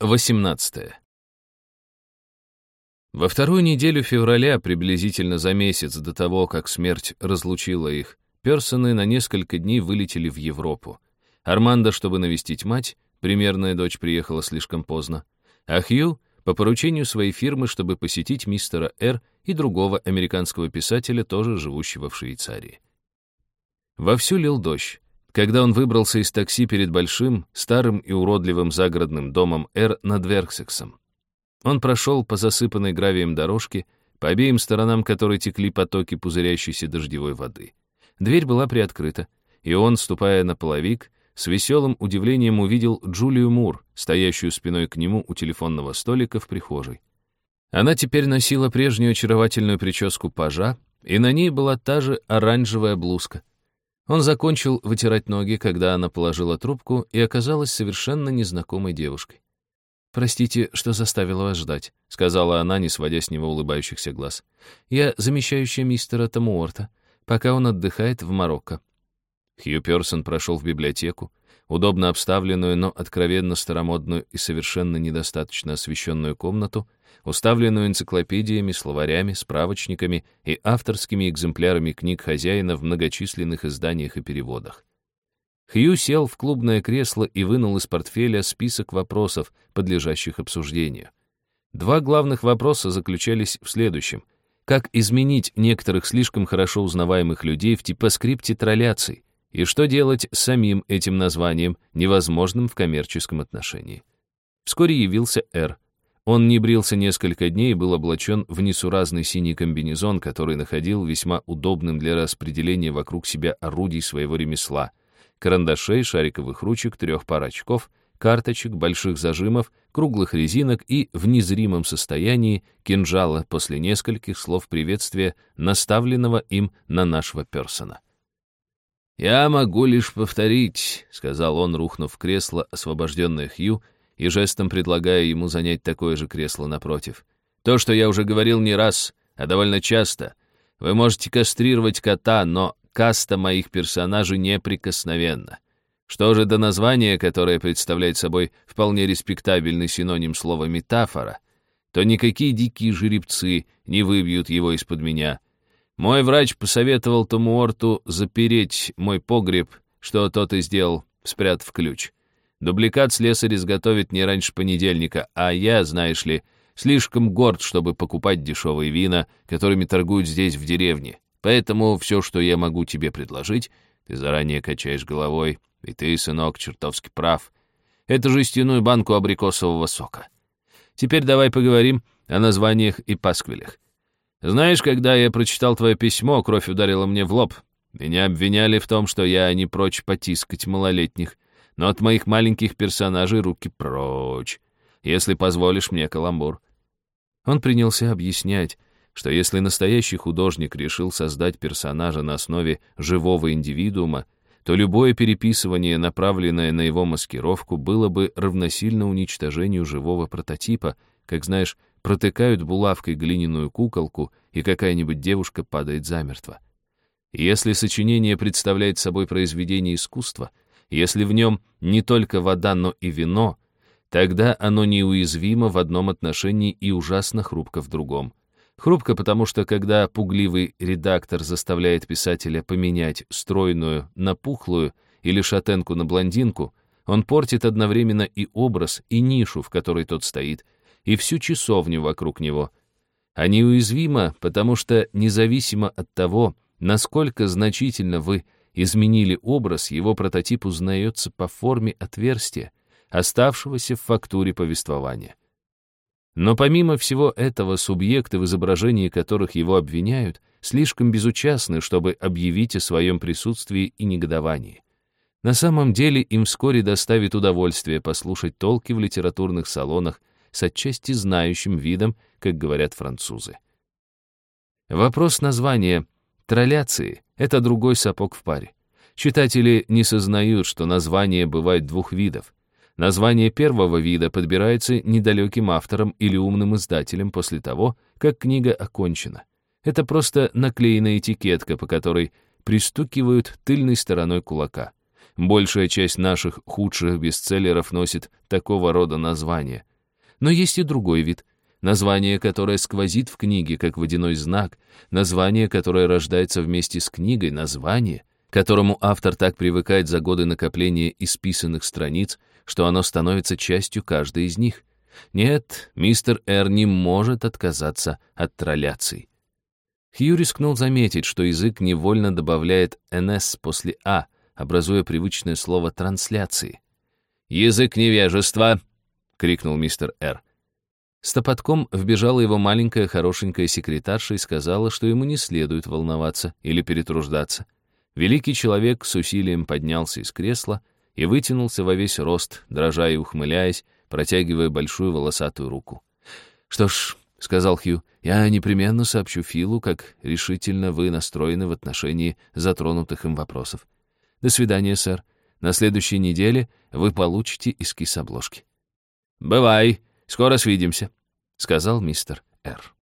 18. Во вторую неделю февраля, приблизительно за месяц до того, как смерть разлучила их, персоны на несколько дней вылетели в Европу. Армандо, чтобы навестить мать, примерная дочь приехала слишком поздно, а Хью — по поручению своей фирмы, чтобы посетить мистера Р. и другого американского писателя, тоже живущего в Швейцарии. Вовсю лил дождь. Когда он выбрался из такси перед большим, старым и уродливым загородным домом Р над Верксексом. Он прошел по засыпанной гравием дорожке, по обеим сторонам которой текли потоки пузырящейся дождевой воды. Дверь была приоткрыта, и он, ступая на половик, с веселым удивлением увидел Джулию Мур, стоящую спиной к нему у телефонного столика в прихожей. Она теперь носила прежнюю очаровательную прическу пажа, и на ней была та же оранжевая блузка. Он закончил вытирать ноги, когда она положила трубку и оказалась совершенно незнакомой девушкой. «Простите, что заставила вас ждать», — сказала она, не сводя с него улыбающихся глаз. «Я замещающая мистера Тамуорта, пока он отдыхает в Марокко». Хью Персон прошел в библиотеку, удобно обставленную, но откровенно старомодную и совершенно недостаточно освещенную комнату, уставленную энциклопедиями, словарями, справочниками и авторскими экземплярами книг хозяина в многочисленных изданиях и переводах. Хью сел в клубное кресло и вынул из портфеля список вопросов, подлежащих обсуждению. Два главных вопроса заключались в следующем. Как изменить некоторых слишком хорошо узнаваемых людей в типоскрипте тролляций? И что делать с самим этим названием, невозможным в коммерческом отношении? Вскоре явился Р. Он не брился несколько дней и был облачен в несуразный синий комбинезон, который находил весьма удобным для распределения вокруг себя орудий своего ремесла. Карандашей, шариковых ручек, трех пар очков, карточек, больших зажимов, круглых резинок и, в незримом состоянии, кинжала после нескольких слов приветствия, наставленного им на нашего персона. «Я могу лишь повторить», — сказал он, рухнув в кресло, освобожденное Хью, и жестом предлагая ему занять такое же кресло напротив. «То, что я уже говорил не раз, а довольно часто. Вы можете кастрировать кота, но каста моих персонажей неприкосновенна. Что же до названия, которое представляет собой вполне респектабельный синоним слова «метафора», то никакие дикие жеребцы не выбьют его из-под меня — мой врач посоветовал тому Орту запереть мой погреб, что тот и сделал, спрятав ключ. Дубликат слесарь изготовит не раньше понедельника, а я, знаешь ли, слишком горд, чтобы покупать дешевые вина, которыми торгуют здесь, в деревне. Поэтому все, что я могу тебе предложить, ты заранее качаешь головой, и ты, сынок, чертовски прав. Это жестяную банку абрикосового сока. Теперь давай поговорим о названиях и пасквилях. Знаешь, когда я прочитал твое письмо, кровь ударила мне в лоб. Меня обвиняли в том, что я не прочь потискать малолетних, но от моих маленьких персонажей руки прочь, если позволишь мне каламбур». Он принялся объяснять, что если настоящий художник решил создать персонажа на основе живого индивидуума, то любое переписывание, направленное на его маскировку, было бы равносильно уничтожению живого прототипа, как знаешь, протыкают булавкой глиняную куколку, и какая-нибудь девушка падает замертво. Если сочинение представляет собой произведение искусства, если в нем не только вода, но и вино, тогда оно неуязвимо в одном отношении и ужасно хрупко в другом. Хрупко, потому что когда пугливый редактор заставляет писателя поменять стройную на пухлую или шатенку на блондинку, он портит одновременно и образ, и нишу, в которой тот стоит, и всю часовню вокруг него. А неуязвимо, потому что независимо от того, насколько значительно вы изменили образ, его прототип узнается по форме отверстия, оставшегося в фактуре повествования. Но помимо всего этого, субъекты, в изображении которых его обвиняют, слишком безучастны, чтобы объявить о своем присутствии и негодовании. На самом деле им вскоре доставит удовольствие послушать толки в литературных салонах с отчасти знающим видом, как говорят французы. Вопрос названия «тролляции» — это другой сапог в паре. Читатели не сознают, что название бывает двух видов. Название первого вида подбирается недалеким автором или умным издателем после того, как книга окончена. Это просто наклеенная этикетка, по которой пристукивают тыльной стороной кулака. Большая часть наших худших бестселлеров носит такого рода названия — Но есть и другой вид. Название, которое сквозит в книге, как водяной знак, название, которое рождается вместе с книгой, название, которому автор так привыкает за годы накопления исписанных страниц, что оно становится частью каждой из них. Нет, мистер Р не может отказаться от тролляций. Хью рискнул заметить, что язык невольно добавляет «нс» после «а», образуя привычное слово «трансляции». «Язык невежества!» — крикнул мистер Р. С топотком вбежала его маленькая хорошенькая секретарша и сказала, что ему не следует волноваться или перетруждаться. Великий человек с усилием поднялся из кресла и вытянулся во весь рост, дрожа и ухмыляясь, протягивая большую волосатую руку. «Что ж», — сказал Хью, — «я непременно сообщу Филу, как решительно вы настроены в отношении затронутых им вопросов. До свидания, сэр. На следующей неделе вы получите эскиз обложки». «Бывай, скоро свидимся», — сказал мистер Р.